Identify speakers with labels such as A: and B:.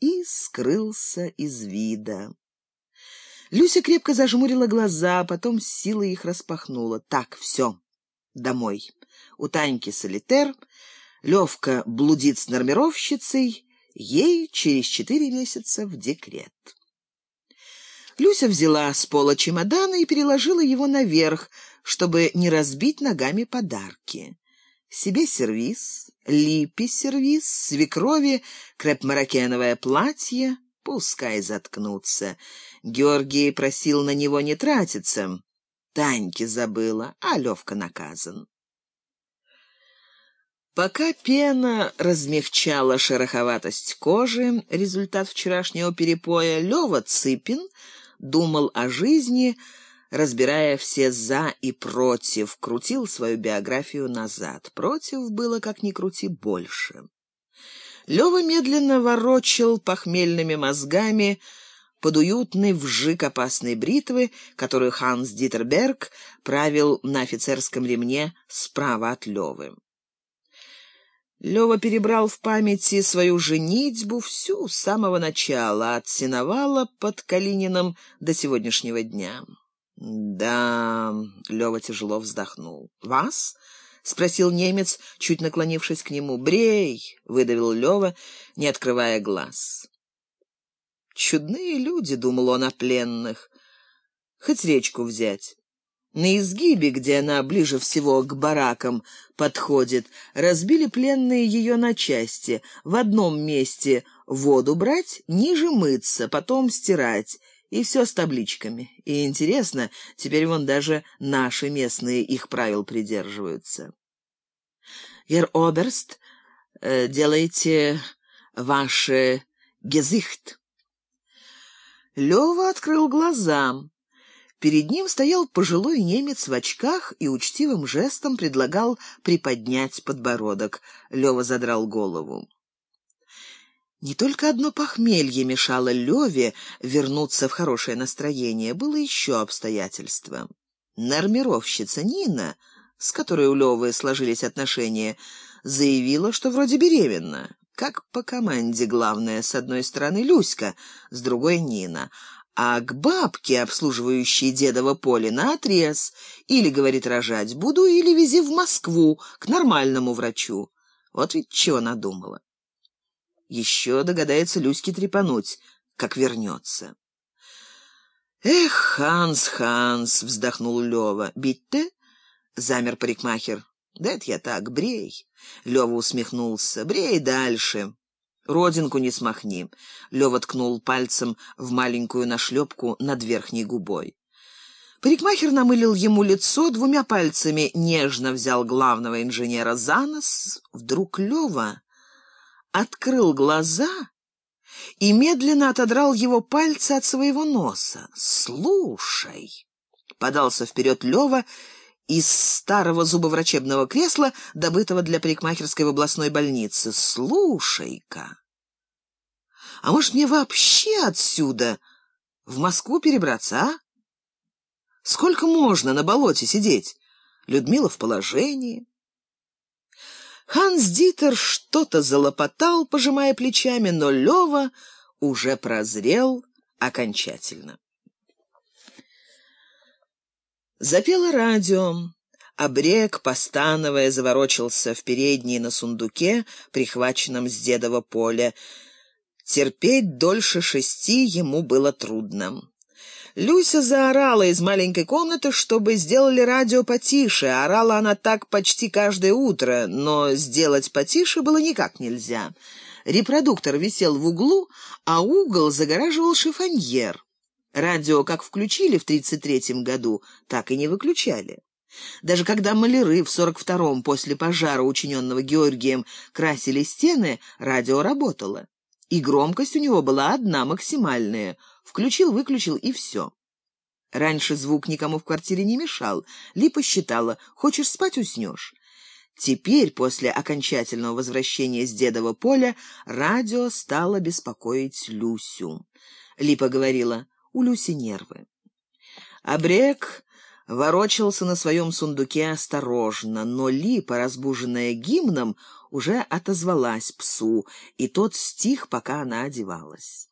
A: и скрылся из вида. Люся крепко зажмурила глаза, потом с силой их распахнула. Так, все, домой. У Таньки солитер, Левка блудит с нормировщицей, ей через четыре месяца в декрет. Люся взяла с пола чемодана и переложила его наверх, чтобы не разбить ногами подарки. Себе сервиз, Липе сервиз, свекрови креп-марокеновое платье, пускай заткнутся. Георгий просил на него не тратиться. Таньки забыла, а Левка наказан. Пока пена размягчала шероховатость кожи, результат вчерашнего перепоя, Лёва Цыпин думал о жизни, разбирая все «за» и «против», крутил свою биографию назад. Против было, как ни крути, больше. Лёва медленно ворочал похмельными мозгами под уютный вжик опасной бритвы, которую Ханс Дитерберг правил на офицерском ремне справа от Лёвы. Лёва перебрал в памяти свою женитьбу всю с самого начала, от сеновала под Калининым до сегодняшнего дня. «Да...» — Лёва тяжело вздохнул. «Вас?» — спросил немец, чуть наклонившись к нему. «Брей!» — выдавил Лёва, не открывая глаз. «Чудные люди», — думал он о пленных. «Хоть речку взять». На изгибе, где она ближе всего к баракам подходит, разбили пленные ее на части. В одном месте воду брать, ниже мыться, потом стирать. И все с табличками. И интересно, теперь вон даже наши местные их правил придерживаются. «Гер Оберст, э, делайте ваше гезихт». Лева открыл глаза. Перед ним стоял пожилой немец в очках и учтивым жестом предлагал приподнять подбородок. Лёва задрал голову. Не только одно похмелье мешало Леве вернуться в хорошее настроение, было еще обстоятельство. Нормировщица Нина, с которой у Левы сложились отношения, заявила, что вроде беременна. Как по команде главная, с одной стороны Люська, с другой Нина а к бабке, обслуживающей дедово поле, наотрез. Или, говорит, рожать буду, или вези в Москву, к нормальному врачу. Вот ведь чего надумала. Еще догадается Люське трепануть, как вернется. «Эх, Ханс, Ханс!» — вздохнул Лева. «Бить-то?» — замер парикмахер. «Да это я так, брей!» — Лева усмехнулся. «Брей дальше!» Родинку не смахни. Лёва ткнул пальцем в маленькую нашлепку над верхней губой. Парикмахер намылил ему лицо двумя пальцами, нежно взял главного инженера за нос. Вдруг Лёва открыл глаза и медленно отодрал его пальцы от своего носа. «Слушай!» — подался вперед Лёва из старого зубоврачебного кресла, добытого для парикмахерской в областной больнице. «Слушай-ка, а может, мне вообще отсюда в Москву перебраться, а? Сколько можно на болоте сидеть? Людмила в положении». Ханс Дитер что-то залопотал, пожимая плечами, но Лева уже прозрел окончательно. Запело радио. Обрек, постановая, заворочился в передней на сундуке, прихваченном с дедова поля. Терпеть дольше шести ему было трудно. Люся заорала из маленькой комнаты, чтобы сделали радио потише. Орала она так почти каждое утро, но сделать потише было никак нельзя. Репродуктор висел в углу, а угол загораживал шифоньер. Радио как включили в 33-м году, так и не выключали. Даже когда маляры в 42-м после пожара, учиненного Георгием, красили стены, радио работало. И громкость у него была одна, максимальная. Включил, выключил и все. Раньше звук никому в квартире не мешал. Липа считала, хочешь спать — уснешь. Теперь, после окончательного возвращения с дедова поля, радио стало беспокоить Люсю. Липа говорила, у Люси нервы. Обрек ворочался на своем сундуке осторожно, но Липа, разбуженная гимном, уже отозвалась псу, и тот стих, пока она одевалась.